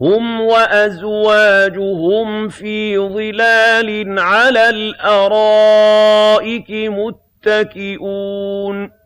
هُمْ وَأَزْوَاجُهُمْ فِي ظِلَالٍ عَلَى الْأَرَائِكِ مُتَّكِئُونَ.